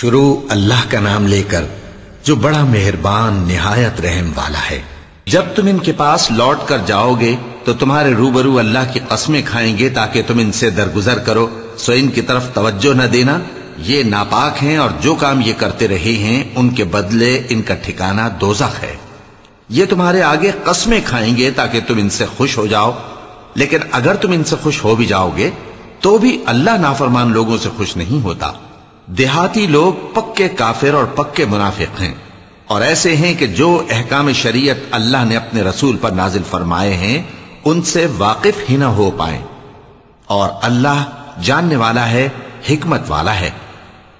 شروع اللہ کا نام لے کر جو بڑا مہربان نہایت رحم والا ہے۔ جب تم ان کے پاس لوٹ کر جاؤ گے تو تمہارے روبرو اللہ کی قسمیں کھائیں گے تاکہ تم ان سے درگزر کرو۔ سو ان کی طرف توجہ نہ دینا۔ یہ ناپاک ہیں اور جو کام یہ کرتے رہے ہیں، ان کے بدلے ان کا ٹھکانہ دوزخ ہے۔ یہ تمہارے آگے قسمیں کھائیں گے تاکہ تم ان سے خوش ہو جاؤ۔ لیکن اگر تم ان سے خوش ہو بھی جاؤ گے، تو بھی اللہ نافرمان لوگوں سے خوش نہیں ہوتا۔ دیہاتی لوگ پکے کافر اور پکے منافق ہیں۔ اور ایسے ہیں کہ جو احکام شریعت اللہ نے اپنے رسول پر نازل فرمائے ہیں، ان سے واقف ہی نہ ہو پائیں۔ اور اللہ جاننے والا ہے، حکمت والا ہے۔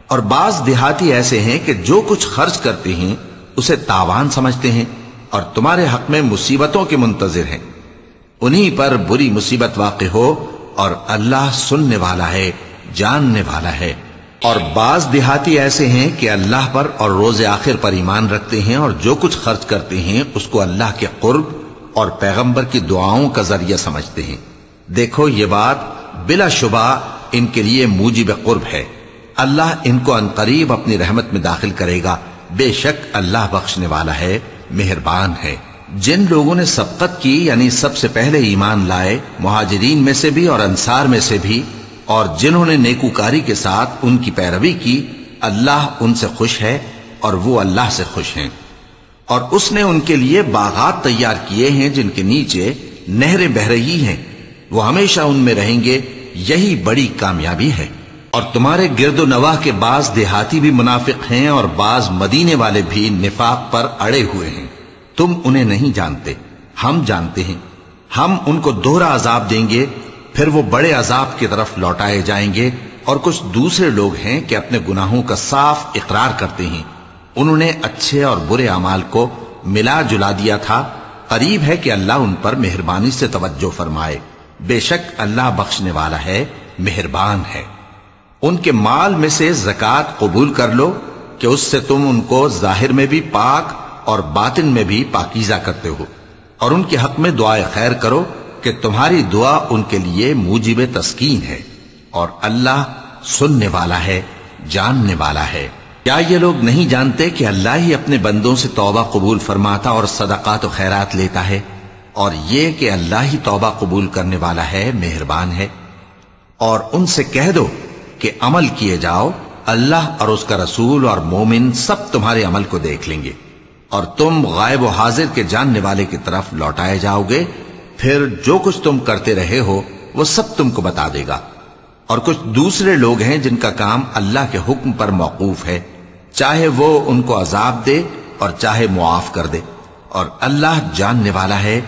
اور بعض دیہاتی ایسے ہیں کہ جو کچھ خرچ کرتے ہیں، اسے تاوان سمجھتے ہیں اور تمہارے حق میں مصیبتوں کے منتظر ہیں۔ انہی پر بری مصیبت واقع ہو اور اللہ سننے والا ہے، جاننے والا ہے۔ اور بعض دیہاتی ایسے ہیں کہ اللہ پر اور روز آخر پر ایمان رکھتے ہیں اور جو کچھ خرچ کرتے ہیں، اس کو اللہ کے قرب اور پیغمبر کی دعاؤں کا ذریعہ سمجھتے ہیں۔ دیکھو، یہ بات بلا شبہ ان کے لیے موجب قرب ہے۔ اللہ ان کو انقریب اپنی رحمت میں داخل کرے گا۔ بے شک اللہ بخشنے والا ہے، مہربان ہے۔ جن لوگوں نے سبقت کی یعنی سب سے پہلے ایمان لائے، مہاجرین میں سے بھی اور انصار میں سے بھی اور جنہوں نے نیکوکاری کے ساتھ ان کی پیروی کی، اللہ ان سے خوش ہے اور وہ اللہ سے خوش ہیں۔ اور اس نے ان کے لیے باغات تیار کیے ہیں جن کے نیچے نہریں بہ رہی ہیں۔ وہ ہمیشہ ان میں رہیں گے، یہی بڑی کامیابی ہے۔ اور تمہارے گرد و نواح کے بعض دیہاتی بھی منافق ہیں اور بعض مدینے والے بھی نفاق پر اڑے ہوئے ہیں۔ تم انہیں نہیں جانتے، ہم جانتے ہیں۔ ہم ان کو دوہرا عذاب دیں گے پھر وہ بڑے عذاب کی طرف لوٹائے جائیں گے اور کچھ دوسرے لوگ ہیں کہ اپنے گناہوں کا صاف اقرار کرتے ہیں۔ انہوں نے اچھے اور برے اعمال کو ملا جلا دیا تھا۔ قریب ہے کہ اللہ ان پر مہربانی سے توجہ فرمائے۔ بے شک اللہ بخشنے والا ہے، مہربان ہے۔ ان کے مال میں سے زکات قبول کر لو کہ اس سے تم ان کو ظاہر میں بھی پاک اور باطن میں بھی پاکیزہ کرتے ہو۔ اور ان کے حق میں دعائے خیر کرو۔ کہ تمہاری دعا ان کے لیے موجب تسکین ہے اور اللہ سننے والا ہے، جاننے والا ہے۔ کیا یہ لوگ نہیں جانتے کہ اللہ ہی اپنے بندوں سے توبہ قبول فرماتا اور صدقات و خیرات لیتا ہے؟ اور یہ کہ اللہ ہی توبہ قبول کرنے والا ہے، مہربان ہے۔ اور ان سے کہہ دو کہ عمل کیے جاؤ، اللہ اور اس کا رسول اور مومن سب تمہارے عمل کو دیکھ لیں گے۔ اور تم غائب و حاضر کے جاننے والے کی طرف لوٹائے جاؤ گے۔ پھر جو کچھ تم کرتے رہے ہو، وہ سب تم کو بتا دے گا۔ اور کچھ دوسرے لوگ ہیں جن کا کام اللہ کے حکم پر موقوف ہے۔ چاہے وہ ان کو عذاب دے اور چاہے معاف کر دے۔ اور اللہ جاننے والا ہے،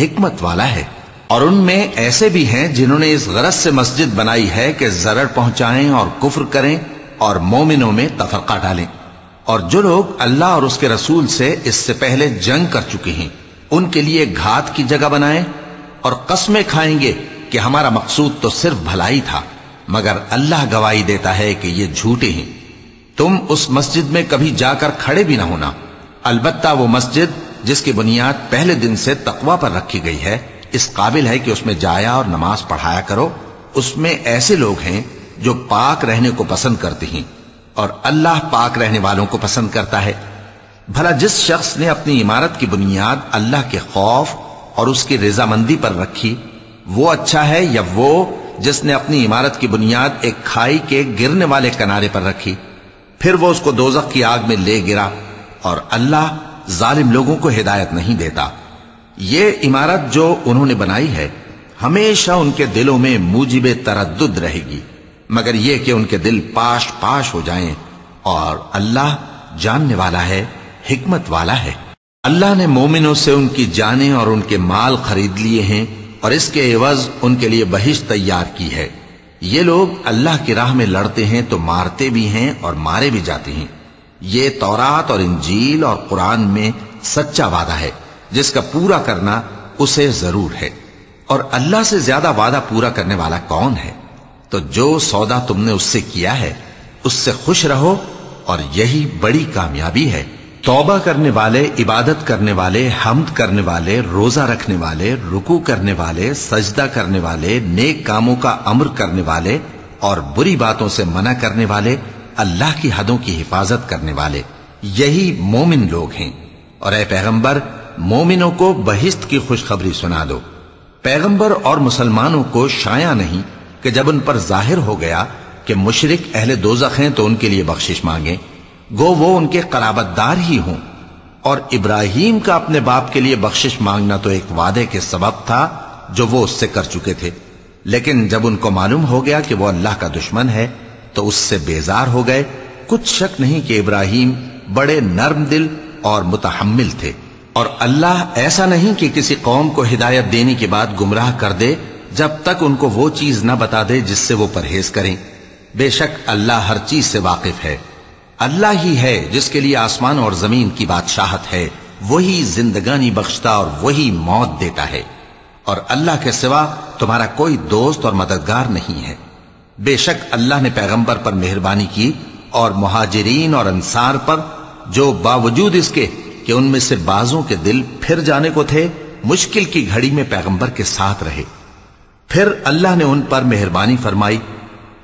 حکمت والا ہے۔ اور ان میں ایسے بھی ہیں جنہوں نے اس غرض سے مسجد بنائی ہے کہ زرڑ پہنچائیں اور کفر کریں اور مومنوں میں تفرقہ ڈالیں۔ اور جو لوگ اللہ اور اس کے رسول سے اس سے پہلے جنگ کر چکے ہیں، ان کے لیے گھات کی جگہ بنائیں اور قسمیں کھائیں گے کہ ہمارا مقصود تو صرف بھلائی تھا، مگر اللہ گواہی دیتا ہے کہ یہ جھوٹے ہیں۔ تم اس مسجد میں کبھی جا کر کھڑے بھی نہ ہونا۔ البتہ وہ مسجد جس کی بنیاد پہلے دن سے تقوی پر رکھی گئی ہے، اس قابل ہے کہ اس میں جایا اور نماز پڑھایا کرو۔ اس میں ایسے لوگ ہیں جو پاک رہنے کو پسند کرتے ہیں اور اللہ پاک رہنے والوں کو پسند کرتا ہے۔ بھلا جس شخص نے اپنی عمارت کی بنیاد اللہ کے خوف اور اس کی رضامندی پر رکھی، وہ اچھا ہے یا وہ جس نے اپنی عمارت کی بنیاد ایک کھائی کے گرنے والے کنارے پر رکھی، پھر وہ اس کو دوزخ کی آگ میں لے گرا اور اللہ ظالم لوگوں کو ہدایت نہیں دیتا۔ یہ عمارت جو انہوں نے بنائی ہے، ہمیشہ ان کے دلوں میں موجب تردد رہے گی۔ مگر یہ کہ ان کے دل پاش پاش ہو جائیں اور اللہ جاننے والا ہے، حکمت والا ہے۔ اللہ نے مومنوں سے ان کی جانیں اور ان کے مال خرید لیے ہیں اور اس کے عوض ان کے لیے بہش تیار کی ہے۔ یہ لوگ اللہ کی راہ میں لڑتے ہیں تو مارتے بھی ہیں اور مارے بھی جاتے ہیں۔ یہ تورات اور انجیل اور قرآن میں سچا وعدہ ہے۔ جس کا پورا کرنا اسے ضرور ہے۔ اور اللہ سے زیادہ وعدہ پورا کرنے والا کون ہے؟ تو جو سودا تم نے اس سے کیا ہے، اس سے خوش رہو اور یہی بڑی کامیابی ہے۔ توبہ کرنے والے، عبادت کرنے والے، حمد کرنے والے، روزہ رکھنے والے رکو کرنے والے، سجدہ کرنے والے، نیک کاموں کا امر کرنے والے اور بری باتوں سے منع کرنے والے، اللہ کی حدوں کی حفاظت کرنے والے۔ یہی مومن لوگ ہیں۔ اور اے پیغمبر، مومنوں کو بہشت کی خوشخبری سنا دو۔ پیغمبر اور مسلمانوں کو شایا نہیں کہ جب ان پر ظاہر ہو گیا کہ مشرق اہل دوزخ ہیں تو ان کے لیے بخشش مانگیں۔ گو وہ ان کے قرابت دار ہی ہوں۔ اور ابراہیم کا اپنے باپ کے لیے بخشش مانگنا تو ایک وعدے کے سبب تھا جو وہ اس سے کر چکے تھے۔ لیکن جب ان کو معلوم ہو گیا کہ وہ اللہ کا دشمن ہے، تو اس سے بیزار ہو گئے۔ کچھ شک نہیں کہ ابراہیم بڑے نرم دل اور متحمل تھے۔ اور اللہ ایسا نہیں کہ کسی قوم کو ہدایت دینے کے بعد گمراہ کر دے، جب تک ان کو وہ چیز نہ بتا دے جس سے وہ پرہیز کریں۔ بے شک اللہ ہر چیز سے واقف ہے۔ اللہ ہی ہے جس کے لیے آسمان اور زمین کی بادشاہت ہے، وہی زندگانی بخشتا اور وہی موت دیتا ہے۔ اور اللہ کے سوا تمہارا کوئی دوست اور مددگار نہیں ہے۔ بے شک اللہ نے پیغمبر پر مہربانی کی اور مہاجرین اور انصار پر، جو باوجود اس کے کہ ان میں سے بازوں کے دل پھر جانے کو تھے، مشکل کی گھڑی میں پیغمبر کے ساتھ رہے۔ پھر اللہ نے ان پر مہربانی فرمائی۔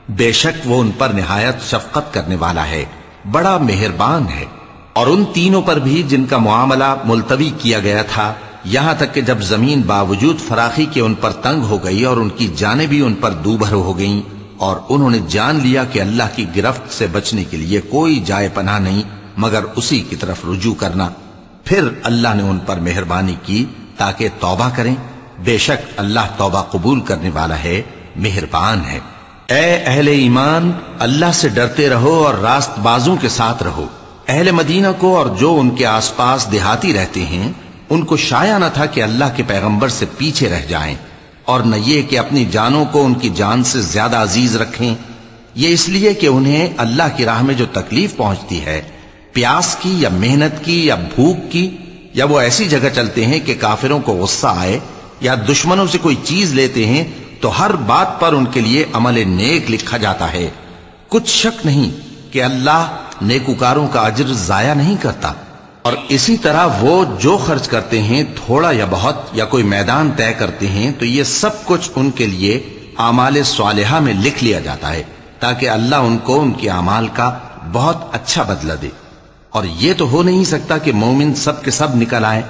بے شک وہ ان پر نہایت شفقت کرنے والا ہے۔ بڑا مہربان ہے۔ اور ان تینوں پر بھی جن کا معاملہ ملتوی کیا گیا تھا، یہاں تک کہ جب زمین باوجود فراخی کے ان پر تنگ ہو گئی اور ان کی جانیں بھی ان پر دوبھر ہو گئیں، اور انہوں نے جان لیا کہ اللہ کی گرفت سے بچنے کے لیے کوئی جائے پناہ نہیں، مگر اسی کی طرف رجوع کرنا۔ پھر اللہ نے ان پر مہربانی کی تاکہ توبہ کریں۔ بے شک اللہ توبہ قبول کرنے والا ہے، مہربان ہے۔ اے اہل ایمان، اللہ سے ڈرتے رہو اور راست بازوں کے ساتھ رہو۔ اہل مدینہ کو اور جو ان کے آس پاس دیہاتی رہتے ہیں، ان کو شایا نہ تھا کہ اللہ کے پیغمبر سے پیچھے رہ جائیں۔ اور نہ یہ کہ اپنی جانوں کو ان کی جان سے زیادہ عزیز رکھیں۔ یہ اس لیے کہ انہیں اللہ کی راہ میں جو تکلیف پہنچتی ہے، پیاس کی یا محنت کی یا بھوک کی، یا وہ ایسی جگہ چلتے ہیں کہ کافروں کو غصہ آئے یا دشمنوں سے کوئی چیز لیتے ہیں تو ہر بات پر ان کے لیے عمل نیک لکھا جاتا ہے۔ کچھ شک نہیں کہ اللہ نیکوکاروں کا اجر ضائع نہیں کرتا۔ اور اسی طرح وہ جو خرچ کرتے ہیں، تھوڑا یا بہت یا کوئی میدان طے کرتے ہیں، تو یہ سب کچھ ان کے لیے اعمال صالحہ میں لکھ لیا جاتا ہے، تاکہ اللہ ان کو ان کے اعمال کا بہت اچھا بدلہ دے۔ اور یہ تو ہو نہیں سکتا کہ مومن سب کے سب نکل آئے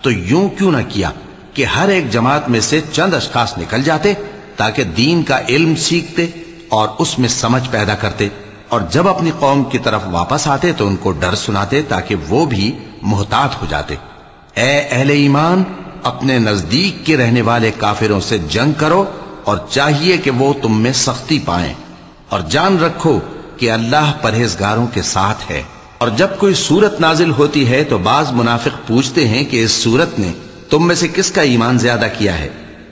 تو یوں کیوں نہ کیا؟ کہ ہر ایک جماعت میں سے چند اشخاص نکل جاتے تاکہ دین کا علم سیکھتے اور اس میں سمجھ پیدا کرتے اور جب اپنی قوم کی طرف واپس آتے تو ان کو ڈر سناتے تاکہ وہ بھی محتاط ہو جاتے۔ اے اہل ایمان، اپنے نزدیک کے رہنے والے کافروں سے جنگ کرو اور چاہیے کہ وہ تم میں سختی پائیں۔ اور جان رکھو کہ اللہ پرہیزگاروں کے ساتھ ہے۔ اور جب کوئی صورت نازل ہوتی ہے تو بعض منافق پوچھتے ہیں کہ اس صورت نے تم میں سے کس کا ایمان زیادہ کیا ہے؟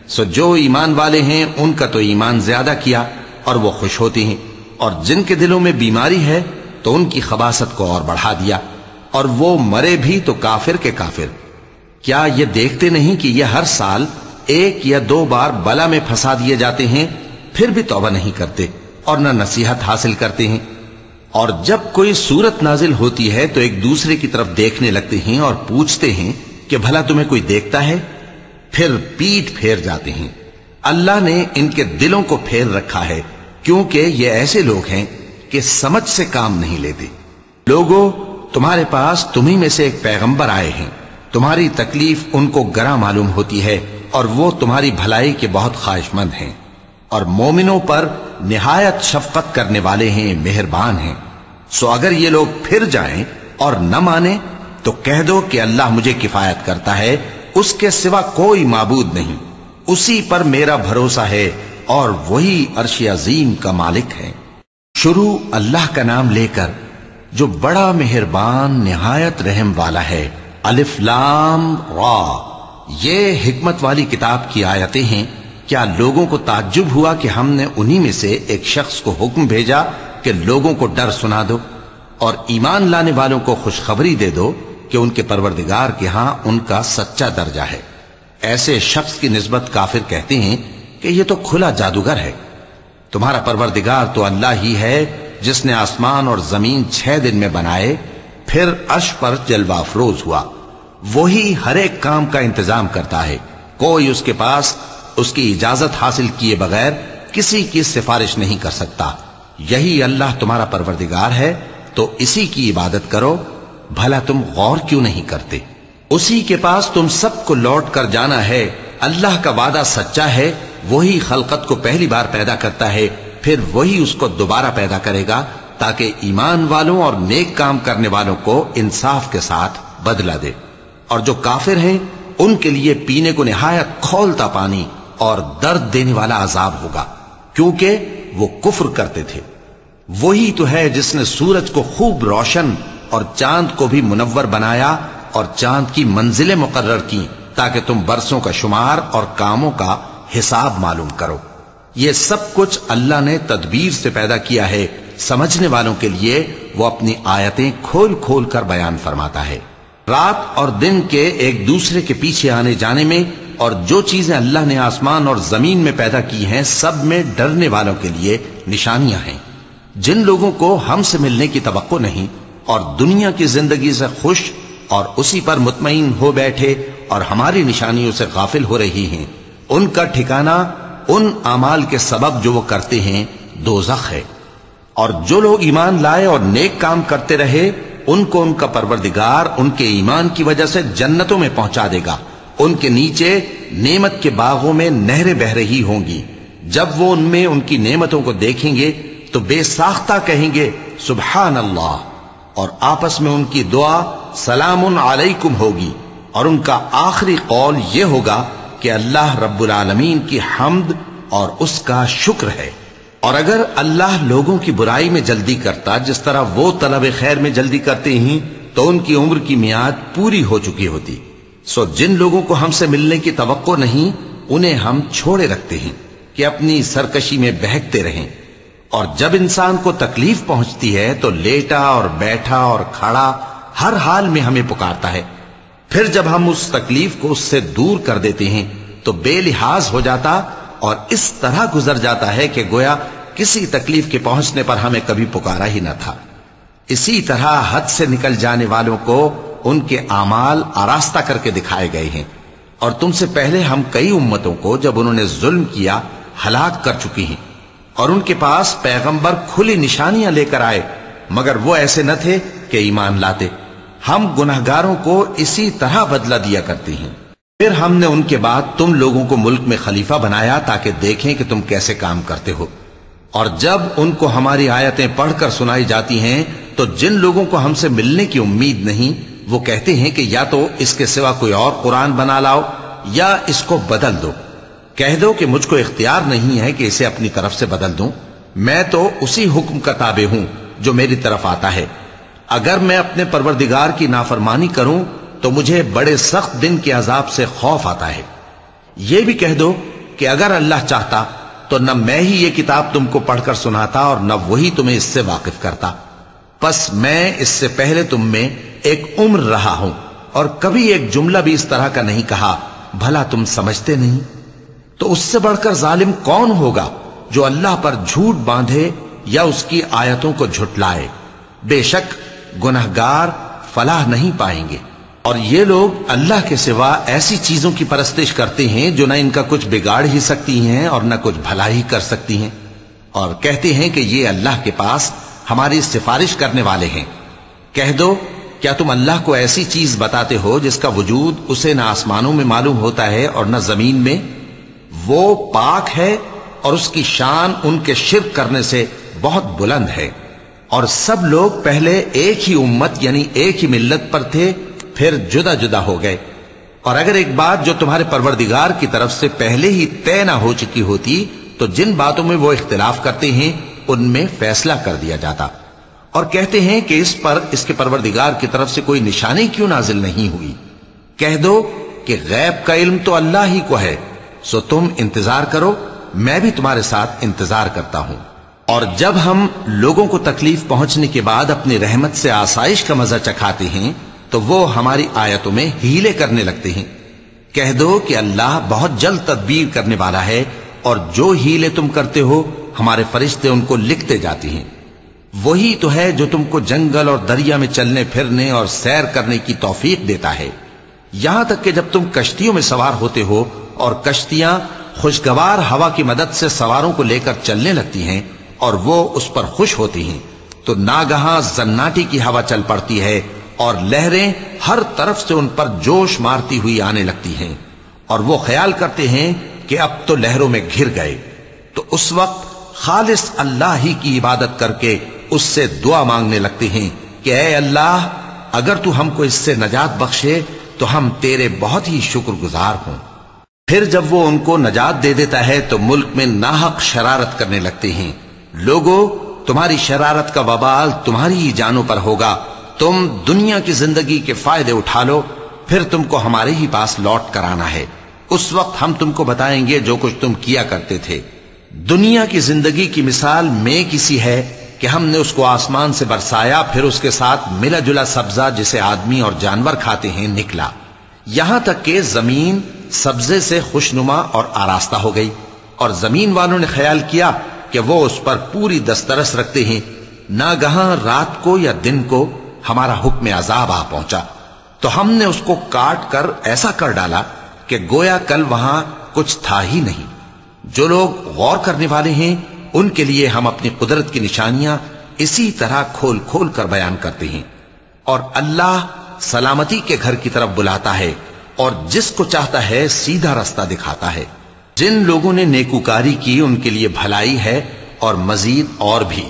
سو جو ایمان والے ہیں، ان کا تو ایمان زیادہ کیا اور وہ خوش ہوتی ہیں۔ اور جن کے دلوں میں بیماری ہے، تو ان کی خباست کو اور بڑھا دیا۔ اور وہ مرے بھی تو کافر کے کافر۔ کیا یہ دیکھتے نہیں کہ یہ ہر سال ایک یا دو بار بلا میں پھنسا دیے جاتے ہیں؟ پھر بھی توبہ نہیں کرتے اور نہ نصیحت حاصل کرتے ہیں۔ اور جب کوئی صورت نازل ہوتی ہے، تو ایک دوسرے کی طرف دیکھنے لگتے ہیں اور پوچھتے ہیں کہ بھلا تمہیں کوئی دیکھتا ہے؟ پھر پیٹ پھیر جاتے ہیں۔ اللہ نے ان کے دلوں کو پھیر رکھا ہے، کیونکہ یہ ایسے لوگ ہیں کہ سمجھ سے کام نہیں لیتے۔ لوگوں، تمہارے پاس تمہیں میں سے ایک پیغمبر آئے ہیں۔ تمہاری تکلیف ان کو گرا معلوم ہوتی ہے اور وہ تمہاری بھلائی کے بہت خواہش مند ہیں۔ اور مومنوں پر نہایت شفقت کرنے والے ہیں، مہربان ہیں۔ سو اگر یہ لوگ پھر جائیں اور نہ مانے تو کہہ دو کہ اللہ مجھے کفایت کرتا ہے، اس کے سوا کوئی معبود نہیں۔ اسی پر میرا بھروسہ ہے اور وہی عرش عظیم کا مالک ہے۔ شروع اللہ کا نام لے کر، جو بڑا مہربان، نہایت رحم والا ہے۔ الف لام را۔ یہ حکمت والی کتاب کی آیتیں ہیں۔ کیا لوگوں کو تعجب ہوا کہ ہم نے انہی میں سے ایک شخص کو حکم بھیجا کہ لوگوں کو ڈر سنا دو اور ایمان لانے والوں کو خوشخبری دے دو؟ کہ ان کے پروردگار کے ہاں ان کا سچا درجہ ہے۔ ایسے شخص کی نسبت کافر کہتے ہیں کہ یہ تو کھلا جادوگر ہے۔ تمہارا پروردگار تو اللہ ہی ہے جس نے آسمان اور زمین چھ دن میں بنائے، پھر عرش پر جلوہ افروز ہوا۔ وہی ہر ایک کام کا انتظام کرتا ہے۔ کوئی اس کے پاس اس کی اجازت حاصل کیے بغیر کسی کی سفارش نہیں کر سکتا۔ یہی اللہ تمہارا پروردگار ہے، تو اسی کی عبادت کرو۔ بھلا تم غور کیوں نہیں کرتے؟ اسی کے پاس تم سب کو لوٹ کر جانا ہے، اللہ کا وعدہ سچا ہے، وہی خلقت کو پہلی بار پیدا کرتا ہے، پھر وہی اس کو دوبارہ پیدا کرے گا، تاکہ ایمان والوں اور نیک کام کرنے والوں کو انصاف کے ساتھ بدلہ دے۔ اور جو کافر ہیں، ان کے لیے پینے کو نہایت کھولتا پانی اور درد دینے والا عذاب ہوگا، کیونکہ وہ کفر کرتے تھے۔ وہی تو ہے جس نے سورج کو خوب روشن اور چاند کو بھی منور بنایا اور چاند کی منزلیں مقرر کی تاکہ تم برسوں کا شمار اور کاموں کا حساب معلوم کرو۔ یہ سب کچھ اللہ نے تدبیر سے پیدا کیا ہے۔ سمجھنے والوں کے لیے وہ اپنی آیتیں کھول کھول کر بیان فرماتا ہے۔ رات اور دن کے ایک دوسرے کے پیچھے آنے جانے میں اور جو چیزیں اللہ نے آسمان اور زمین میں پیدا کی ہیں، سب میں ڈرنے والوں کے لیے نشانیاں ہیں۔ جن لوگوں کو ہم سے ملنے کی توقع نہیں اور دنیا کی زندگی سے خوش اور اسی پر مطمئن ہو بیٹھے اور ہماری نشانیوں سے غافل ہو رہی ہیں۔ ان کا ٹھکانہ، ان اعمال کے سبب جو وہ کرتے ہیں، دوزخ ہے۔ اور جو لوگ ایمان لائے اور نیک کام کرتے رہے، ان کو ان کا پروردگار ان کے ایمان کی وجہ سے جنتوں میں پہنچا دے گا۔ ان کے نیچے نعمت کے باغوں میں نہریں بہ رہی ہوں گی۔ جب وہ ان میں ان کی نعمتوں کو دیکھیں گے تو بے ساختہ کہیں گے، سبحان اللہ۔ اور آپس میں ان کی دعا سلام علیکم ہوگی۔ اور ان کا آخری قول یہ ہوگا کہ اللہ رب العالمین کی حمد اور اس کا شکر ہے۔ اور اگر اللہ لوگوں کی برائی میں جلدی کرتا، جس طرح وہ طلب خیر میں جلدی کرتے ہیں تو ان کی عمر کی میاد پوری ہو چکی ہوتی۔ سو جن لوگوں کو ہم سے ملنے کی توقع نہیں، انہیں ہم چھوڑے رکھتے ہیں کہ اپنی سرکشی میں بہکتے رہیں۔ اور جب انسان کو تکلیف پہنچتی ہے تو لیٹا اور بیٹھا اور کھڑا ہر حال میں ہمیں پکارتا ہے۔ پھر جب ہم اس تکلیف کو اس سے دور کر دیتے ہیں تو بے لحاظ ہو جاتا اور اس طرح گزر جاتا ہے کہ گویا کسی تکلیف کے پہنچنے پر ہمیں کبھی پکارا ہی نہ تھا۔ اسی طرح حد سے نکل جانے والوں کو ان کے اعمال آراستہ کر کے دکھائے گئے ہیں۔ اور تم سے پہلے ہم کئی امتوں کو جب انہوں نے ظلم کیا، ہلاک کر چکی ہیں۔ اور ان کے پاس پیغمبر کھلی نشانیاں لے کر آئے، مگر وہ ایسے نہ تھے کہ ایمان لاتے۔ ہم گناہ گاروں کو اسی طرح بدلہ دیا کرتے ہیں۔ پھر ہم نے ان کے بعد تم لوگوں کو ملک میں خلیفہ بنایا تاکہ دیکھیں کہ تم کیسے کام کرتے ہو۔ اور جب ان کو ہماری آیتیں پڑھ کر سنائی جاتی ہیں، تو جن لوگوں کو ہم سے ملنے کی امید نہیں، وہ کہتے ہیں کہ یا تو اس کے سوا کوئی اور قرآن بنا لاؤ یا اس کو بدل دو۔ کہہ دو کہ مجھ کو اختیار نہیں ہے کہ اسے اپنی طرف سے بدل دوں۔ میں تو اسی حکم کا تابع ہوں جو میری طرف آتا ہے۔ اگر میں اپنے پروردگار کی نافرمانی کروں تو مجھے بڑے سخت دن کے عذاب سے خوف آتا ہے۔ یہ بھی کہہ دو کہ اگر اللہ چاہتا تو نہ میں ہی یہ کتاب تم کو پڑھ کر سناتا اور نہ وہی تمہیں اس سے واقف کرتا۔ پس میں اس سے پہلے تم میں ایک عمر رہا ہوں اور کبھی ایک جملہ بھی اس طرح کا نہیں کہا، بھلا تم سمجھتے نہیں۔ تو اس سے بڑھ کر ظالم کون ہوگا جو اللہ پر جھوٹ باندھے یا اس کی آیتوں کو جھٹلائے؟ بے شک گناہگار فلاح نہیں پائیں گے۔ اور یہ لوگ اللہ کے سوا ایسی چیزوں کی پرستش کرتے ہیں جو نہ ان کا کچھ بگاڑ ہی سکتی ہیں اور نہ کچھ بھلا ہی کر سکتی ہیں۔ اور کہتے ہیں کہ یہ اللہ کے پاس ہماری سفارش کرنے والے ہیں۔ کہہ دو، کیا تم اللہ کو ایسی چیز بتاتے ہو جس کا وجود اسے نہ آسمانوں میں معلوم ہوتا ہے اور نہ زمین میں؟ وہ پاک ہے اور اس کی شان ان کے شرک کرنے سے بہت بلند ہے۔ اور سب لوگ پہلے ایک ہی امت یعنی ایک ہی ملت پر تھے، پھر جدا جدا ہو گئے۔ اور اگر ایک بات جو تمہارے پروردگار کی طرف سے پہلے ہی طے نہ ہو چکی ہوتی، تو جن باتوں میں وہ اختلاف کرتے ہیں، ان میں فیصلہ کر دیا جاتا۔ اور کہتے ہیں کہ اس پر، اس کے پروردگار کی طرف سے کوئی نشانی کیوں نازل نہیں ہوئی؟ کہہ دو کہ غیب کا علم تو اللہ ہی کو ہے۔ سو تم انتظار کرو، میں بھی تمہارے ساتھ انتظار کرتا ہوں۔ اور جب ہم لوگوں کو تکلیف پہنچنے کے بعد اپنی رحمت سے آسائش کا مزہ چکھاتے ہیں، تو وہ ہماری آیتوں میں ہیلے کرنے لگتے ہیں۔ کہہ دو کہ اللہ بہت جلد تدبیر کرنے والا ہے، اور جو ہیلے تم کرتے ہو، ہمارے فرشتے ان کو لکھتے جاتی ہیں۔ وہی تو ہے جو تم کو جنگل اور دریا میں چلنے، پھرنے اور سیر کرنے کی توفیق دیتا ہے۔ یہاں تک کہ جب تم کشتیوں میں سوار ہوتے ہو اور کشتیاں خوشگوار ہوا کی مدد سے سواروں کو لے کر چلنے لگتی ہیں اور وہ اس پر خوش ہوتی ہیں۔ تو ناگہاں زناٹی کی ہوا چل پڑتی ہے اور لہریں ہر طرف سے ان پر جوش مارتی ہوئی آنے لگتی ہیں۔ اور وہ خیال کرتے ہیں کہ اب تو لہروں میں گھر گئے۔ تو اس وقت خالص اللہ ہی کی عبادت کر کے اس سے دعا مانگنے لگتے ہیں کہ اے اللہ، اگر تو ہم کو اس سے نجات بخشے، تو ہم تیرے بہت ہی شکر گزار ہوں۔ پھر جب وہ ان کو نجات دے دیتا ہے تو ملک میں ناحق شرارت کرنے لگتے ہیں۔ لوگوں تمہاری شرارت کا وبال تمہاری ہی جانوں پر ہوگا۔ تم دنیا کی زندگی کے فائدے اٹھا لو۔ پھر تم کو ہمارے ہی پاس لوٹ کر آنا ہے۔ اس وقت ہم تم کو بتائیں گے جو کچھ تم کیا کرتے تھے۔ دنیا کی زندگی کی مثال میں کسی ہے کہ ہم نے اس کو آسمان سے برسایا، پھر اس کے ساتھ ملا جلا سبزہ جسے آدمی اور جانور کھاتے ہیں، نکلا۔ یہاں تک کہ زمین سبزے سے خوشنما اور آراستہ ہو گئی اور زمین والوں نے خیال کیا کہ وہ اس پر پوری دسترس رکھتے ہیں۔ نہ گہاں رات کو یا دن کو ہمارا حکم عذاب آ پہنچا۔ تو ہم نے اس کو کاٹ کر ایسا کر ڈالا کہ گویا کل وہاں کچھ تھا ہی نہیں۔ جو لوگ غور کرنے والے ہیں، ان کے لیے ہم اپنی قدرت کی نشانیاں اسی طرح کھول کھول کر بیان کرتے ہیں۔ اور اللہ سلامتی کے گھر کی طرف بلاتا ہے اور جس کو چاہتا ہے سیدھا رستہ دکھاتا ہے۔ جن لوگوں نے نیکوکاری کی، ان کے لیے بھلائی ہے اور مزید اور بھی۔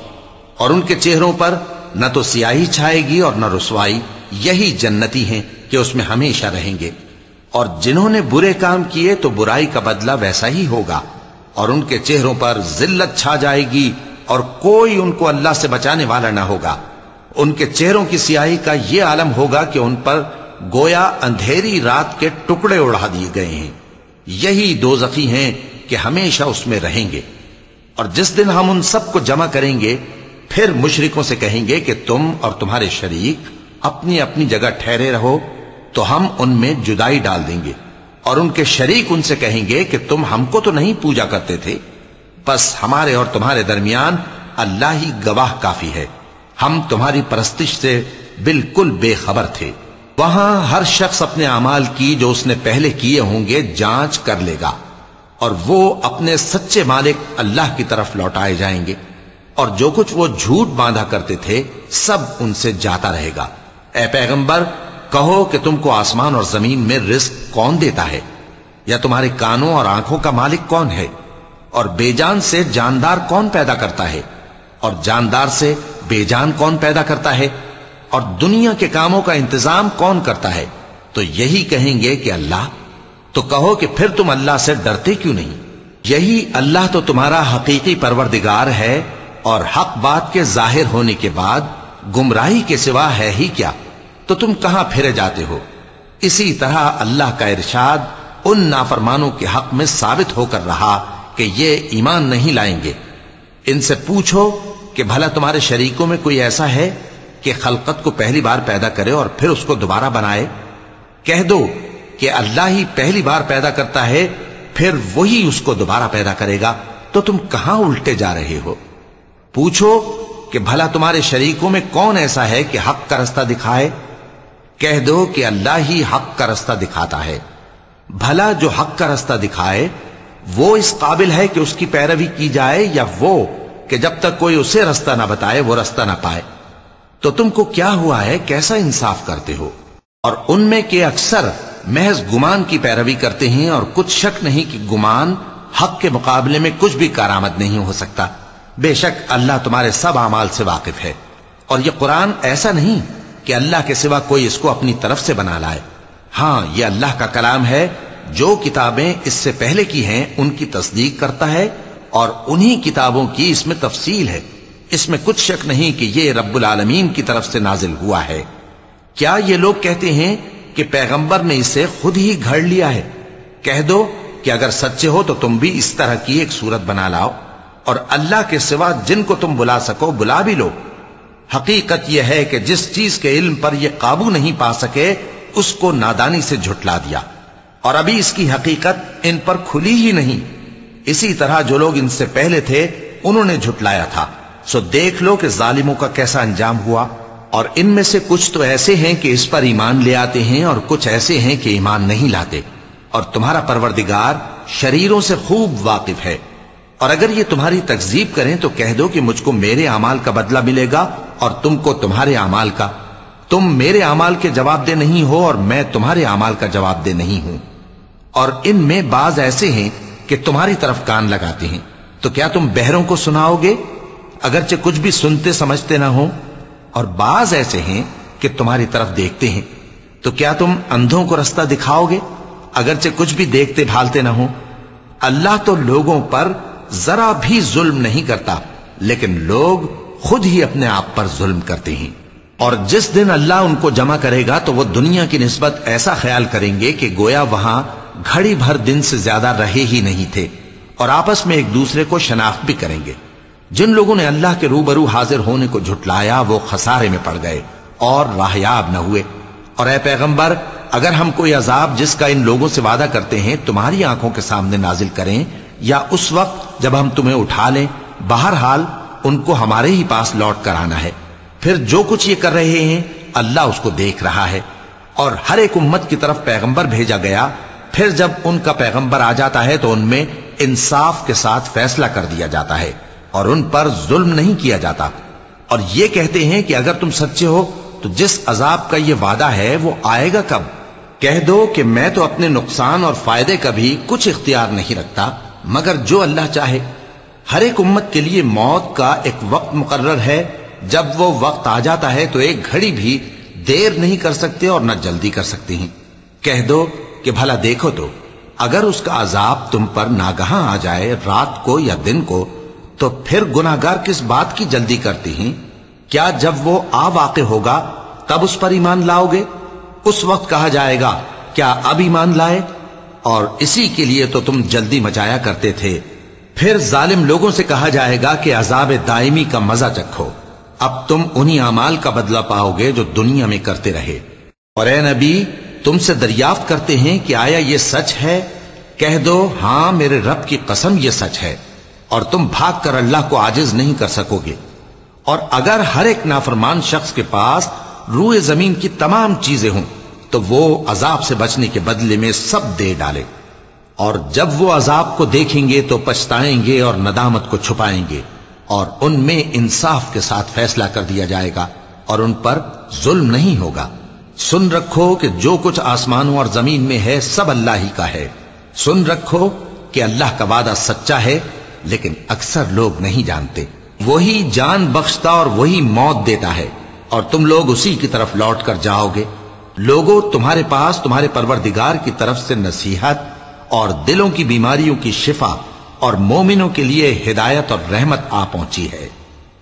اور ان کے چہروں پر نہ تو سیاہی چھائے گی اور نہ رسوائی، یہی جنتی ہیں کہ اس میں ہمیشہ رہیں گے۔ اور جنہوں نے برے کام کیے تو برائی کا بدلہ ویسا ہی ہوگا۔ اور ان کے چہروں پر ذلت چھا جائے گی اور کوئی ان کو اللہ سے بچانے والا نہ ہوگا۔ ان کے چہروں کی سیاہی کا یہ عالم ہوگا کہ ان پر گویا اندھیری رات کے ٹکڑے اڑا دیے گئے ہیں۔ یہی دو زخی ہیں کہ ہمیشہ اس میں رہیں گے۔ اور جس دن ہم ان سب کو جمع کریں گے، پھر مشرکوں سے کہیں گے کہ تم اور تمہارے شریک اپنی اپنی جگہ ٹھہرے رہو، تو ہم ان میں جدائی ڈال دیں گے۔ اور ان کے شریک ان سے کہیں گے کہ تم ہم کو تو نہیں پوجا کرتے تھے، بس ہمارے اور تمہارے درمیان اللہ ہی گواہ کافی ہے۔ ہم تمہاری پرستش سے بالکل بے خبر تھے۔ وہاں ہر شخص اپنے اعمال کی جو اس نے پہلے کیے ہوں گے جانچ کر لے گا، اور وہ اپنے سچے مالک اللہ کی طرف لوٹائے جائیں گے۔ اور جو کچھ وہ جھوٹ باندھا کرتے تھے، سب ان سے جاتا رہے گا۔ اے پیغمبر، کہو کہ تم کو آسمان اور زمین میں رزق کون دیتا ہے؟ یا تمہارے کانوں اور آنکھوں کا مالک کون ہے؟ اور بے جان سے جاندار کون پیدا کرتا ہے؟ اور جاندار سے بے جان کون پیدا کرتا ہے اور دنیا کے کاموں کا انتظام کون کرتا ہے تو یہی کہیں گے کہ اللہ تو کہو کہ پھر تم اللہ سے ڈرتے کیوں نہیں؟ یہی اللہ تو تمہارا حقیقی پروردگار ہے اور حق بات کے ظاہر ہونے کے بعد گمراہی کے سوا ہے ہی کیا؟ تو تم کہاں پھرے جاتے ہو؟ اسی طرح اللہ کا ارشاد ان نافرمانوں کے حق میں ثابت ہو کر رہا کہ یہ ایمان نہیں لائیں گے۔ ان سے پوچھو کہ بھلا تمہارے شریکوں میں کوئی ایسا ہے کہ خلقت کو پہلی بار پیدا کرے اور پھر اس کو دوبارہ بنائے؟ کہہ دو کہ اللہ ہی پہلی بار پیدا کرتا ہے، پھر وہی اس کو دوبارہ پیدا کرے گا۔ تو تم کہاں الٹے جا رہے ہو؟ پوچھو کہ بھلا تمہارے شریکوں میں کون ایسا ہے کہ حق کا رستہ دکھائے؟ کہہ دو کہ اللہ ہی حق کا رستہ دکھاتا ہے۔ بھلا جو حق کا رستہ دکھائے، وہ اس قابل ہے کہ اس کی پیروی کی جائے یا وہ کہ جب تک کوئی اسے رستہ نہ بتائے، وہ رستہ نہ پائے۔ تو تم کو کیا ہوا ہے؟ کیسا انصاف کرتے ہو؟ اور ان میں کہ اکثر محض گمان کی پیروی کرتے ہیں اور کچھ شک نہیں کہ گمان حق کے مقابلے میں کچھ بھی کارآمد نہیں ہو سکتا۔ بے شک اللہ تمہارے سب اعمال سے واقف ہے۔ اور یہ قرآن ایسا نہیں کہ اللہ کے سوا کوئی اس کو اپنی طرف سے بنا لائے۔ ہاں یہ اللہ کا کلام ہے۔ جو کتابیں اس سے پہلے کی ہیں، ان کی تصدیق کرتا ہے۔ اور انہی کتابوں کی اس میں تفصیل ہے۔ اس میں کچھ شک نہیں کہ یہ رب العالمین کی طرف سے نازل ہوا ہے۔ کیا یہ لوگ کہتے ہیں کہ پیغمبر نے اسے خود ہی گھڑ لیا ہے؟ کہہ دو کہ اگر سچے ہو تو تم بھی اس طرح کی ایک صورت بنا لاؤ اور اللہ کے سوا جن کو تم بلا سکو بلا بھی لو۔ حقیقت یہ ہے کہ جس چیز کے علم پر یہ قابو نہیں پا سکے، اس کو نادانی سے جھٹلا دیا۔ اور ابھی اس کی حقیقت ان پر کھلی ہی نہیں۔ اسی طرح جو لوگ ان سے پہلے تھے، انہوں نے جھٹلایا تھا۔ سو دیکھ لو کہ ظالموں کا کیسا انجام ہوا۔ اور ان میں سے کچھ تو ایسے ہیں کہ اس پر ایمان لے آتے ہیں اور کچھ ایسے ہیں کہ ایمان نہیں لاتے۔ اور تمہارا پروردگار شریروں سے خوب واقف ہے۔ اور اگر یہ تمہاری تکزیب کریں تو کہہ دو کہ مجھ کو میرے اعمال کا بدلہ ملے گا اور تم کو تمہارے اعمال کا۔ تم میرے اعمال کے جواب دہ نہیں ہو اور میں تمہارے اعمال کا جواب دہ نہیں ہوں۔ اور ان میں بعض ایسے ہیں کہ تمہاری طرف کان لگاتے ہیں۔ تو کیا تم بہروں کو سناؤ گے؟ اگرچہ کچھ بھی سنتے سمجھتے نہ ہو اور بعض ایسے ہیں کہ تمہاری طرف دیکھتے ہیں۔ تو کیا تم اندھوں کو رستہ دکھاؤ گے؟ اگرچہ کچھ بھی دیکھتے بھالتے نہ ہو اللہ تو لوگوں پر ذرا بھی ظلم نہیں کرتا، لیکن لوگ خود ہی اپنے آپ پر ظلم کرتے ہیں۔ اور جس دن اللہ ان کو جمع کرے گا تو وہ دنیا کی نسبت ایسا خیال کریں گے کہ گویا وہاں گھڑی بھر دن سے زیادہ رہے ہی نہیں تھے اور آپس میں ایک دوسرے کو شناخت بھی کریں گے۔ جن لوگوں نے اللہ کے روبرو حاضر ہونے کو جھٹلایا، وہ خسارے میں پڑ گئے اور راہیاب نہ ہوئے۔ اور اے پیغمبر، اگر ہم کوئی عذاب جس کا ان لوگوں سے وعدہ کرتے ہیں تمہاری آنکھوں کے سامنے نازل کریں یا اس وقت جب ہم تمہیں اٹھا لیں، بہرحال ان کو ہمارے ہی پاس لوٹ کر آنا ہے۔ پھر جو کچھ یہ کر رہے ہیں، اللہ اس کو دیکھ رہا ہے۔ اور ہر ایک امت کی طرف پیغمبر بھیجا گیا پھر جب ان کا پیغمبر آ جاتا ہے تو ان میں انصاف کے ساتھ فیصلہ کر دیا جاتا ہے اور ان پر ظلم نہیں کیا جاتا۔ اور یہ کہتے ہیں کہ اگر تم سچے ہو تو جس عذاب کا یہ وعدہ ہے وہ آئے گا کب؟ کہہ دو کہ میں تو اپنے نقصان اور فائدے کا بھی کچھ اختیار نہیں رکھتا، مگر جو اللہ چاہے۔ ہر ایک امت کے لیے موت کا ایک وقت مقرر ہے۔ جب وہ وقت آ جاتا ہے تو ایک گھڑی بھی دیر نہیں کر سکتے اور نہ جلدی کر سکتے ہیں۔ کہہ دو کہ بھلا دیکھو تو، اگر اس کا عذاب تم پر ناگہاں آ جائے رات کو یا دن کو، تو پھر گناہگار کس بات کی جلدی کرتی ہیں؟ کیا جب وہ آ واقع ہوگا، تب اس پر ایمان لاؤ گے؟ اس وقت کہا جائے گا، کیا اب ایمان لائے؟ اور اسی کے لیے تو تم جلدی مچایا کرتے تھے۔ پھر ظالم لوگوں سے کہا جائے گا کہ عذاب دائمی کا مزہ چکھو۔ اب تم انہی اعمال کا بدلہ پاؤ گے جو دنیا میں کرتے رہے۔ اور اے نبی تم سے دریافت کرتے ہیں کہ آیا یہ سچ ہے؟ کہہ دو ہاں میرے رب کی قسم یہ سچ ہے، اور تم بھاگ کر اللہ کو آجز نہیں کر سکو گے۔ اور اگر ہر ایک نافرمان شخص کے پاس روئے زمین کی تمام چیزیں ہوں، تو وہ عذاب سے بچنے کے بدلے میں سب دے ڈالے۔ اور جب وہ عذاب کو دیکھیں گے تو پچھتائیں گے اور ندامت کو چھپائیں گے، اور ان میں انصاف کے ساتھ فیصلہ کر دیا جائے گا، اور ان پر ظلم نہیں ہوگا۔ سن رکھو کہ جو کچھ آسمانوں اور زمین میں ہے سب اللہ ہی کا ہے۔ سن رکھو کہ اللہ کا وعدہ سچا ہے، لیکن اکثر لوگ نہیں جانتے۔ وہی جان بخشتا اور وہی موت دیتا ہے۔ اور تم لوگ اسی کی طرف لوٹ کر جاؤ گے۔ لوگوں تمہارے پاس تمہارے پروردگار کی طرف سے نصیحت اور دلوں کی بیماریوں کی شفا اور مومنوں کے لیے ہدایت اور رحمت آ پہنچی ہے۔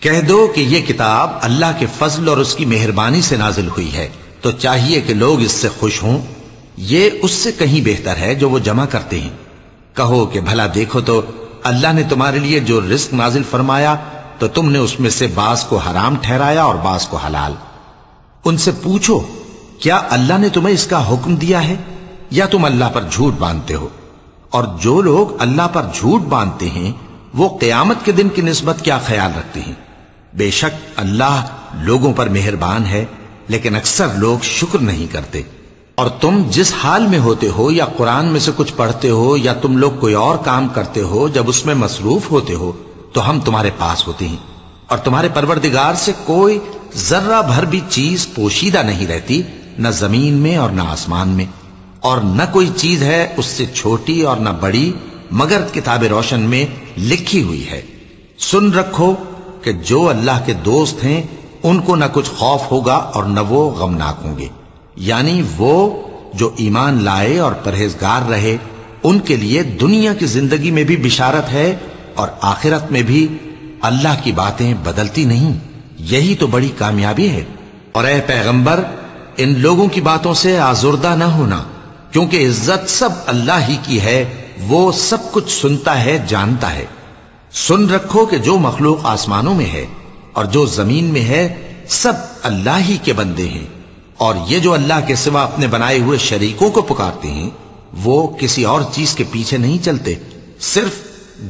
کہہ دو کہ یہ کتاب اللہ کے فضل اور اس کی مہربانی سے نازل ہوئی ہے۔ تو چاہیے کہ لوگ اس سے خوش ہوں۔ یہ اس سے کہیں بہتر ہے جو وہ جمع کرتے ہیں۔ کہو کہ بھلا دیکھو تو اللہ نے تمہارے لیے جو رزق نازل فرمایا، تو تم نے اس میں سے باس کو حرام ٹھہرایا اور باس کو حلال۔ ان سے پوچھو، کیا اللہ نے تمہیں اس کا حکم دیا ہے؟ یا تم اللہ پر جھوٹ باندھتے ہو؟ اور جو لوگ اللہ پر جھوٹ باندھتے ہیں، وہ قیامت کے دن کی نسبت کیا خیال رکھتے ہیں؟ بے شک اللہ لوگوں پر مہربان ہے۔ لیکن اکثر لوگ شکر نہیں کرتے۔ اور تم جس حال میں ہوتے ہو یا قرآن میں سے کچھ پڑھتے ہو یا تم لوگ کوئی اور کام کرتے ہو جب اس میں مصروف ہوتے ہو، تو ہم تمہارے پاس ہوتے ہیں۔ اور تمہارے پروردگار سے کوئی ذرہ بھر بھی چیز پوشیدہ نہیں رہتی، نہ زمین میں اور نہ آسمان میں۔ اور نہ کوئی چیز ہے اس سے چھوٹی اور نہ بڑی، مگر کتاب روشن میں لکھی ہوئی ہے۔ سن رکھو کہ جو اللہ کے دوست ہیں ان کو نہ کچھ خوف ہوگا اور نہ وہ غمناک ہوں گے۔ یعنی وہ جو ایمان لائے اور پرہیزگار رہے، ان کے لیے دنیا کی زندگی میں بھی بشارت ہے اور آخرت میں بھی۔ اللہ کی باتیں بدلتی نہیں، یہی تو بڑی کامیابی ہے۔ اور اے پیغمبر، ان لوگوں کی باتوں سے آزردہ نہ ہونا، کیونکہ عزت سب اللہ ہی کی ہے، وہ سب کچھ سنتا ہے، جانتا ہے۔ سن رکھو کہ جو مخلوق آسمانوں میں ہے اور جو زمین میں ہے، سب اللہ ہی کے بندے ہیں۔ اور یہ جو اللہ کے سوا اپنے بنائے ہوئے شریکوں کو پکارتے ہیں، وہ کسی اور چیز کے پیچھے نہیں چلتے۔ صرف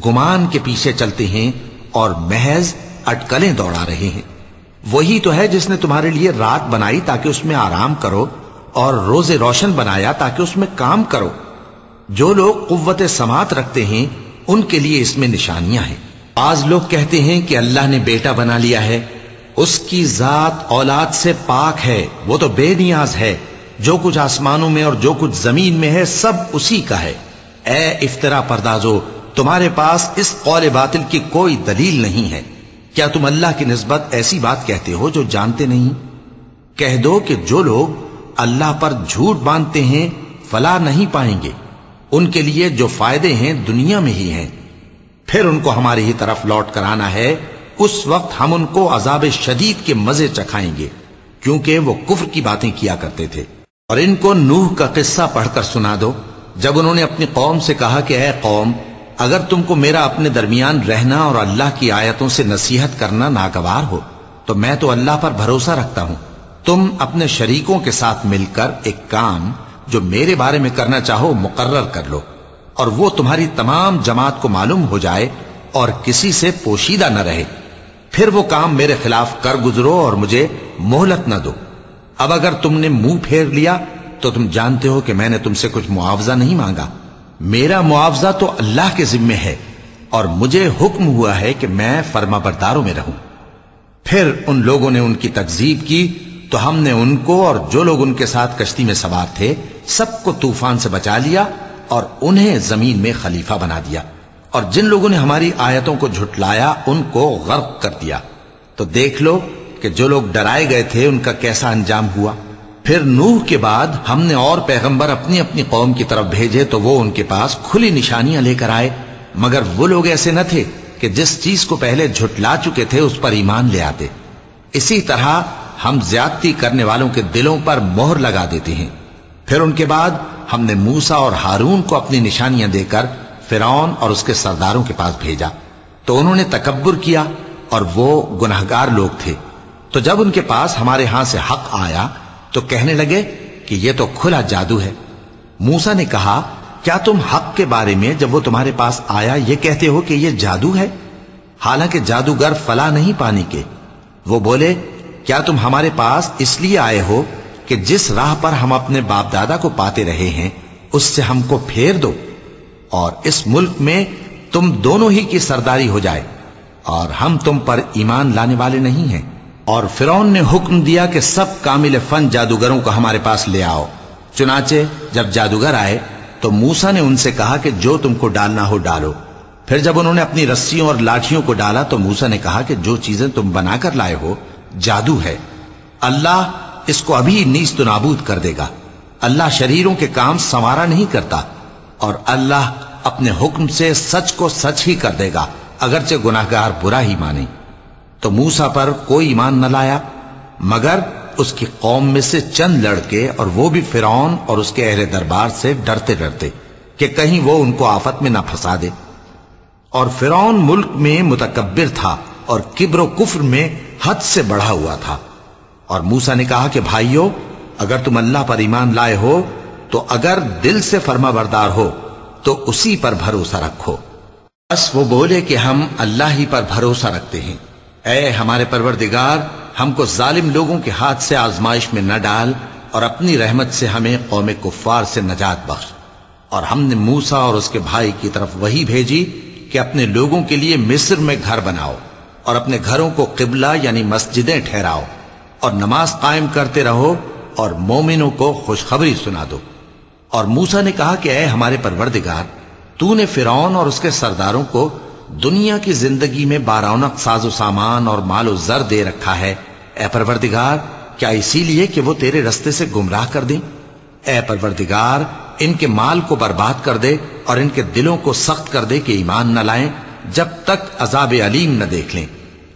گمان کے پیچھے چلتے ہیں اور محض اٹکلیں دوڑا رہے ہیں۔ وہی تو ہے جس نے تمہارے لیے رات بنائی تاکہ اس میں آرام کرو، اور روز روشن بنایا تاکہ اس میں کام کرو۔ جو لوگ قوت سماعت رکھتے ہیں، ان کے لیے اس میں نشانیاں ہیں۔ بعض لوگ کہتے ہیں کہ اللہ نے بیٹا بنا لیا ہے، اس کی ذات اولاد سے پاک ہے، وہ تو بے نیاز ہے۔ جو کچھ آسمانوں میں اور جو کچھ زمین میں ہے، سب اسی کا ہے۔ اے افطرا پردازو، تمہارے پاس اس قول باطل کی کوئی دلیل نہیں ہے۔ کیا تم اللہ کی نسبت ایسی بات کہتے ہو جو جانتے نہیں؟ کہہ دو کہ جو لوگ اللہ پر جھوٹ باندھتے ہیں فلا نہیں پائیں گے۔ ان کے لیے جو فائدے ہیں، دنیا میں ہی ہیں۔ پھر ان کو ہماری ہی طرف لوٹ کر آنا ہے، اس وقت ہم ان کو عذاب شدید کے مزے چکھائیں گے، کیونکہ وہ کفر کی باتیں کیا کرتے تھے۔ اور ان کو نوح کا قصہ پڑھ کر سنا دو۔ جب انہوں نے اپنی قوم سے کہا کہ اے قوم، اگر تم کو میرا اپنے درمیان رہنا اور اللہ کی آیتوں سے نصیحت کرنا ناگوار ہو، تو میں تو اللہ پر بھروسہ رکھتا ہوں۔ تم اپنے شریکوں کے ساتھ مل کر ایک کام جو میرے بارے میں کرنا چاہو، مقرر کر لو۔ اور وہ تمہاری تمام جماعت کو معلوم ہو جائے اور کسی سے پوشیدہ نہ رہے۔ پھر وہ کام میرے خلاف کر گزرو اور مجھے مہلت نہ دو۔ اب اگر تم نے منہ پھیر لیا، تو تم جانتے ہو کہ میں نے تم سے کچھ معاوضہ نہیں مانگا۔ میرا معاوضہ تو اللہ کے ذمے ہے اور مجھے حکم ہوا ہے کہ میں فرما برداروں میں رہوں۔ پھر ان لوگوں نے ان کی تکزیب کی، تو ہم نے ان کو اور جو لوگ ان کے ساتھ کشتی میں سوار تھے، سب کو طوفان سے بچا لیا اور انہیں زمین میں خلیفہ بنا دیا۔ اور جن لوگوں نے ہماری آیتوں کو جھٹلایا، ان کو غرق کر دیا۔ تو دیکھ لو کہ جو لوگ ڈرائے گئے تھے، ان کا کیسا انجام ہوا۔ پھر نوح کے بعد ہم نے اور پیغمبر اپنی اپنی قوم کی طرف بھیجے تو وہ ان کے پاس کھلی نشانیاں لے کر آئے۔ مگر وہ لوگ ایسے نہ تھے کہ جس چیز کو پہلے جھٹلا چکے تھے، اس پر ایمان لے آتے۔ اسی طرح ہم زیادتی کرنے والوں کے دلوں پر مہر لگا دیتے ہیں۔ پھر ان کے بعد ہم نے موسا اور ہارون کو اپنی نشانیاں دے کر فرعون اور اس کے سرداروں کے پاس بھیجا۔ تو انہوں نے تکبر کیا اور وہ گناہگار لوگ تھے۔ تو جب ان کے پاس ہمارے ہاں سے حق آیا، تو کہنے لگے کہ یہ تو کھلا جادو ہے۔ موسا نے کہا، کیا تم حق کے بارے میں جب وہ تمہارے پاس آیا یہ کہتے ہو کہ یہ جادو ہے؟ حالانکہ جادوگر فلا نہیں پانی کے۔ وہ بولے، کیا تم ہمارے پاس اس لیے آئے ہو کہ جس راہ پر ہم اپنے باپ دادا کو پاتے رہے ہیں، اس سے ہم کو پھیر دو اور اس ملک میں تم دونوں ہی کی سرداری ہو جائے اور ہم تم پر ایمان لانے والے نہیں ہیں۔ اور فرون نے حکم دیا کہ سب کامل فن جادوگروں کو ہمارے پاس لے آؤ۔ چنانچہ جب جادوگر آئے، تو موسا نے ان سے کہا کہ جو تم کو ڈالنا ہو ڈالو۔ پھر جب انہوں نے اپنی رسیوں اور لاٹھیوں کو ڈالا، تو موسا نے کہا کہ جو چیزیں تم بنا کر لائے ہو، جادو ہے۔ اللہ اس کو ابھی نیست نابود کر دے گا۔ اللہ شریروں کے کام سوارا نہیں کرتا اور اللہ اپنے حکم سے سچ کو سچ ہی کر دے گا، اگرچہ گناہگار برا ہی مانے۔ تو موسا پر کوئی ایمان نہ لایا، مگر اس کی قوم میں سے چند لڑکے اور وہ بھی فرعون اور اس کے اہل دربار سے ڈرتے ڈرتے کہ کہیں وہ ان کو آفت میں نہ پھنسا دے۔ اور فرعون ملک میں متکبر تھا اور کبر و کفر میں حد سے بڑھا ہوا تھا۔ اور موسا نے کہا کہ بھائیو، اگر تم اللہ پر ایمان لائے ہو، تو اگر دل سے فرما بردار ہو، تو اسی پر بھروسہ رکھو۔ بس وہ بولے کہ ہم اللہ ہی پر بھروسہ رکھتے ہیں۔ اے ہمارے پروردگار، ہم کو ظالم لوگوں کے ہاتھ سے آزمائش میں نہ ڈال اور اپنی رحمت سے ہمیں قوم کفار سے نجات بخش۔ اور ہم نے موسا اور اس کے بھائی کی طرف وہی بھیجی کہ اپنے لوگوں کے لیے مصر میں گھر بناؤ اور اپنے گھروں کو قبلہ یعنی مسجدیں ٹھہراؤ۔ اور نماز قائم کرتے رہو اور مومنوں کو خوشخبری سنا دو۔ اور موسا نے کہا کہ اے ہمارے پروردگار، تو نے فرعون اور اس کے سرداروں کو دنیا کی زندگی میں بارونق ساز و سامان اور مال و زر دے رکھا ہے۔ اے پروردگار، کیا اسی لیے کہ وہ تیرے رستے سے گمراہ کر دیں؟ اے پروردگار، ان کے مال کو برباد کر دے اور ان کے دلوں کو سخت کر دے کہ ایمان نہ لائیں، جب تک عذاب علیم نہ دیکھ لیں۔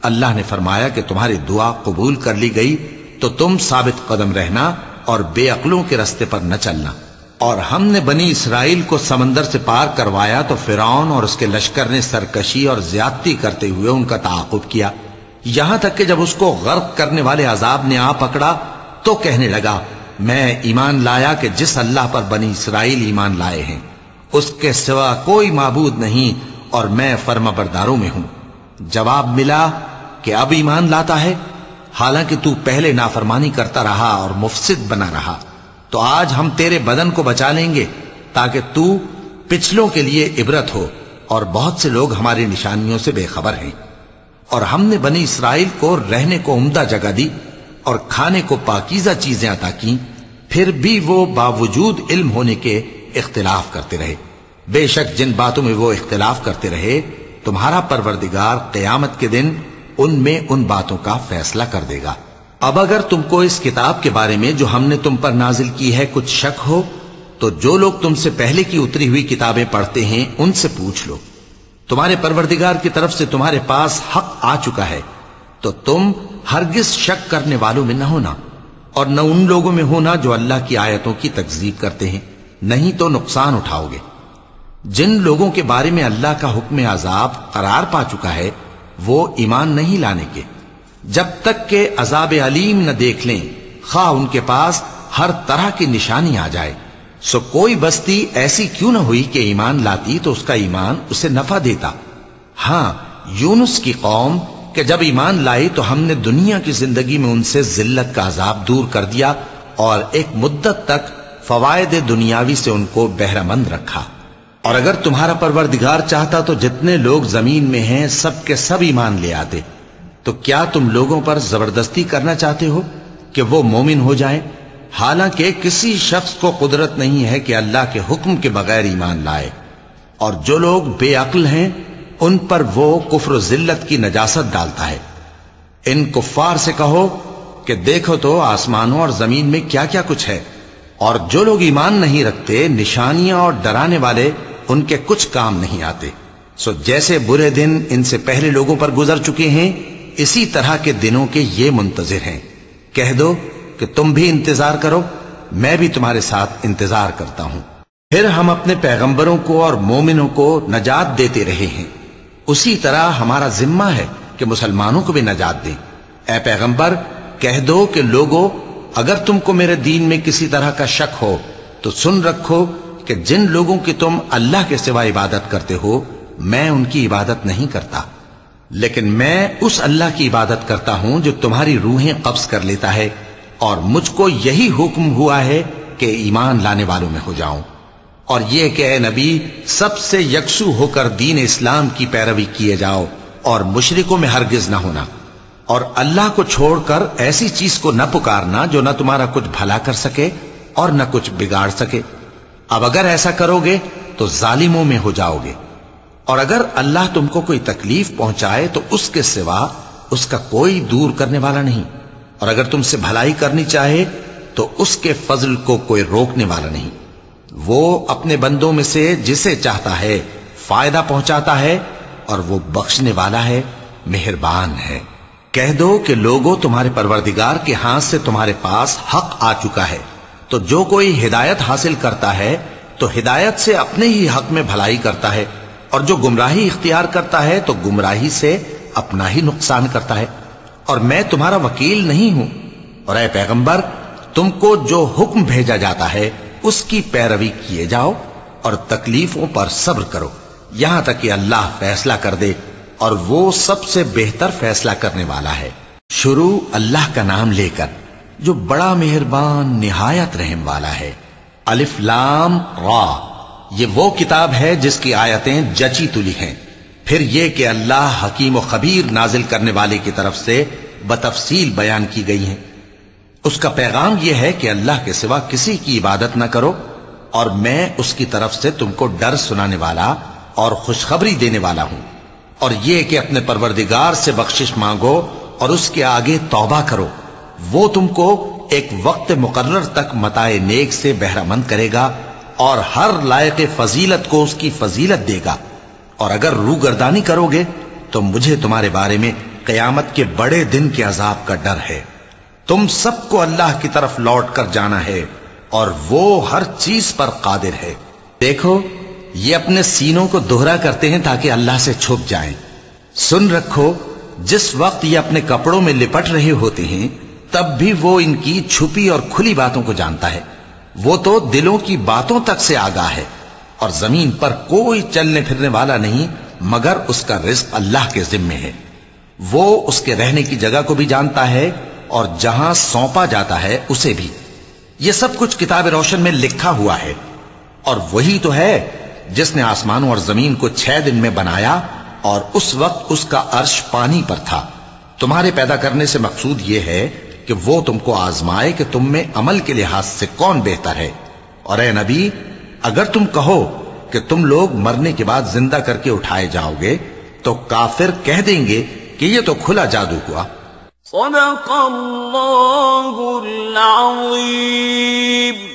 اللہ نے فرمایا کہ تمہاری دعا قبول کر لی گئی تو تم ثابت قدم رہنا اور بے عقلوں کے رستے پر نہ چلنا۔ اور ہم نے بنی اسرائیل کو سمندر سے پار کروایا تو فرعون اور اس کے لشکر نے سرکشی اور زیادتی کرتے ہوئے ان کا تعاقب کیا۔ یہاں تک کہ جب اس کو غرق کرنے والے عذاب نے آ پکڑا تو کہنے لگا، میں ایمان لایا کہ جس اللہ پر بنی اسرائیل ایمان لائے ہیں، اس کے سوا کوئی معبود نہیں اور میں فرما برداروں میں ہوں۔ جواب ملا کہ اب ایمان لاتا ہے، حالانکہ تو پہلے نافرمانی کرتا رہا اور مفسد بنا رہا۔ تو آج ہم تیرے بدن کو بچا لیں گے تاکہ تو پچھلوں کے لیے عبرت ہو اور بہت سے لوگ ہماری نشانیوں سے بے خبر ہیں۔ اور ہم نے بنی اسرائیل کو رہنے کو عمدہ جگہ دی اور کھانے کو پاکیزہ چیزیں عطا کی پھر بھی وہ باوجود علم ہونے کے اختلاف کرتے رہے۔ بے شک جن باتوں میں وہ اختلاف کرتے رہے، تمہارا پروردگار قیامت کے دن ان میں ان باتوں کا فیصلہ کر دے گا۔ اب اگر تم کو اس کتاب کے بارے میں جو ہم نے تم پر نازل کی ہے کچھ شک ہو، تو جو لوگ تم سے پہلے کی اتری ہوئی کتابیں پڑھتے ہیں، ان سے پوچھ لو۔ تمہارے پروردگار کی طرف سے تمہارے پاس حق آ چکا ہے۔ تو تم ہرگز شک کرنے والوں میں نہ ہونا، اور نہ ان لوگوں میں ہونا جو اللہ کی آیتوں کی تکذیب کرتے ہیں۔ نہیں تو نقصان اٹھاؤ گے۔ جن لوگوں کے بارے میں اللہ کا حکم عذاب قرار پا چکا ہے وہ ایمان نہیں لانے کے۔ جب تک کہ عذاب علیم نہ دیکھ لیں، خواہ ان کے پاس ہر طرح کی نشانی آ جائے۔ سو کوئی بستی ایسی کیوں نہ ہوئی کہ ایمان لاتی تو اس کا ایمان اسے نفع دیتا۔ ہاں یونس کی قوم کہ جب ایمان لائی تو ہم نے دنیا کی زندگی میں ان سے ذلت کا عذاب دور کر دیا اور ایک مدت تک فوائد دنیاوی سے ان کو بہرہ مند رکھا۔ اور اگر تمہارا پروردگار چاہتا تو جتنے لوگ زمین میں ہیں، سب کے سب ایمان لے آتے۔ تو کیا تم لوگوں پر زبردستی کرنا چاہتے ہو کہ وہ مومن ہو جائیں؟ حالانکہ کسی شخص کو قدرت نہیں ہے کہ اللہ کے حکم کے بغیر ایمان لائے۔ اور جو لوگ بے عقل ہیں، ان پر وہ کفر و ذلت کی نجاست ڈالتا ہے۔ ان کفار سے کہو کہ دیکھو تو آسمانوں اور زمین میں کیا کیا کچھ ہے۔ اور جو لوگ ایمان نہیں رکھتے، نشانیاں اور ڈرانے والے ان کے کچھ کام نہیں آتے۔ سو جیسے برے دن ان سے پہلے لوگوں پر گزر چکے ہیں، اسی طرح کے دنوں کے یہ منتظر ہیں۔ کہہ دو کہ تم بھی انتظار کرو، میں بھی تمہارے ساتھ انتظار کرتا ہوں۔ پھر ہم اپنے پیغمبروں کو اور مومنوں کو نجات دیتے رہے ہیں۔ اسی طرح ہمارا ذمہ ہے کہ مسلمانوں کو بھی نجات دیں۔ اے پیغمبر، کہہ دو کہ لوگوں اگر تم کو میرے دین میں کسی طرح کا شک ہو، تو سن رکھو کہ جن لوگوں کی تم اللہ کے سوا عبادت کرتے ہو، میں ان کی عبادت نہیں کرتا۔ لیکن میں اس اللہ کی عبادت کرتا ہوں جو تمہاری روحیں قبض کر لیتا ہے، اور مجھ کو یہی حکم ہوا ہے کہ ایمان لانے والوں میں ہو جاؤں۔ اور یہ کہ اے نبی، سب سے یکسو ہو کر دین اسلام کی پیروی کیے جاؤ، اور مشرکوں میں ہرگز نہ ہونا۔ اور اللہ کو چھوڑ کر ایسی چیز کو نہ پکارنا جو نہ تمہارا کچھ بھلا کر سکے اور نہ کچھ بگاڑ سکے۔ اب اگر ایسا کرو گے تو ظالموں میں ہو جاؤ گے اور اگر اللہ تم کو کوئی تکلیف پہنچائے تو اس کے سوا اس کا کوئی دور کرنے والا نہیں۔ اور اگر تم سے بھلائی کرنی چاہے تو اس کے فضل کو کوئی روکنے والا نہیں۔ وہ اپنے بندوں میں سے جسے چاہتا ہے فائدہ پہنچاتا ہے اور وہ بخشنے والا ہے، مہربان ہے۔ کہہ دو کہ لوگوں تمہارے پروردگار کے ہاتھ سے تمہارے پاس حق آ چکا ہے۔ تو جو کوئی ہدایت حاصل کرتا ہے، تو ہدایت سے اپنے ہی حق میں بھلائی کرتا ہے۔ اور جو گمراہی اختیار کرتا ہے، تو گمراہی سے اپنا ہی نقصان کرتا ہے۔ اور میں تمہارا وکیل نہیں ہوں۔ اور اے پیغمبر، تم کو جو حکم بھیجا جاتا ہے، اس کی پیروی کیے جاؤ اور تکلیفوں پر صبر کرو۔ یہاں تک کہ اللہ فیصلہ کر دے اور وہ سب سے بہتر فیصلہ کرنے والا ہے۔ شروع اللہ کا نام لے کر۔ جو بڑا مہربان نہایت رحم والا ہے۔ الف لام را۔ یہ وہ کتاب ہے جس کی آیتیں جچی تلی ہیں پھر یہ کہ اللہ حکیم و خبیر نازل کرنے والے کی طرف سے بتفصیل بیان کی گئی ہیں۔ اس کا پیغام یہ ہے کہ اللہ کے سوا کسی کی عبادت نہ کرو اور میں اس کی طرف سے تم کو ڈر سنانے والا اور خوشخبری دینے والا ہوں۔ اور یہ کہ اپنے پروردگار سے بخشش مانگو اور اس کے آگے توبہ کرو۔ وہ تم کو ایک وقت مقرر تک متائے نیک سے بہرہ مند کرے گا اور ہر لائق فضیلت کو اس کی فضیلت دے گا۔ اور اگر رو گردانی کرو گے تو مجھے تمہارے بارے میں قیامت کے بڑے دن کے عذاب کا ڈر ہے۔ تم سب کو اللہ کی طرف لوٹ کر جانا ہے اور وہ ہر چیز پر قادر ہے۔ دیکھو، یہ اپنے سینوں کو دوہرا کرتے ہیں تاکہ اللہ سے چھپ جائیں۔ سن رکھو، جس وقت یہ اپنے کپڑوں میں لپٹ رہے ہوتے ہیں تب بھی وہ ان کی چھپی اور کھلی باتوں کو جانتا ہے۔ وہ تو دلوں کی باتوں تک سے آگاہ ہے اور زمین پر کوئی چلنے پھرنے والا نہیں، مگر اس کا رزق اللہ کے ذمے ہے۔ وہ اس کے رہنے کی جگہ کو بھی جانتا ہے اور جہاں سونپا جاتا ہے، اسے بھی۔ یہ سب کچھ کتاب روشن میں لکھا ہوا ہے۔ اور وہی تو ہے جس نے آسمانوں اور زمین کو چھ دن میں بنایا اور اس وقت اس کا عرش پانی پر تھا۔ تمہارے پیدا کرنے سے مقصود یہ ہے کہ وہ تم کو آزمائے کہ تم میں عمل کے لحاظ سے کون بہتر ہے۔ اور اے نبی، اگر تم کہو کہ تم لوگ مرنے کے بعد زندہ کر کے اٹھائے جاؤ گے، تو کافر کہہ دیں گے کہ یہ تو کھلا جادو ہوا۔ صدق اللہ العظیم۔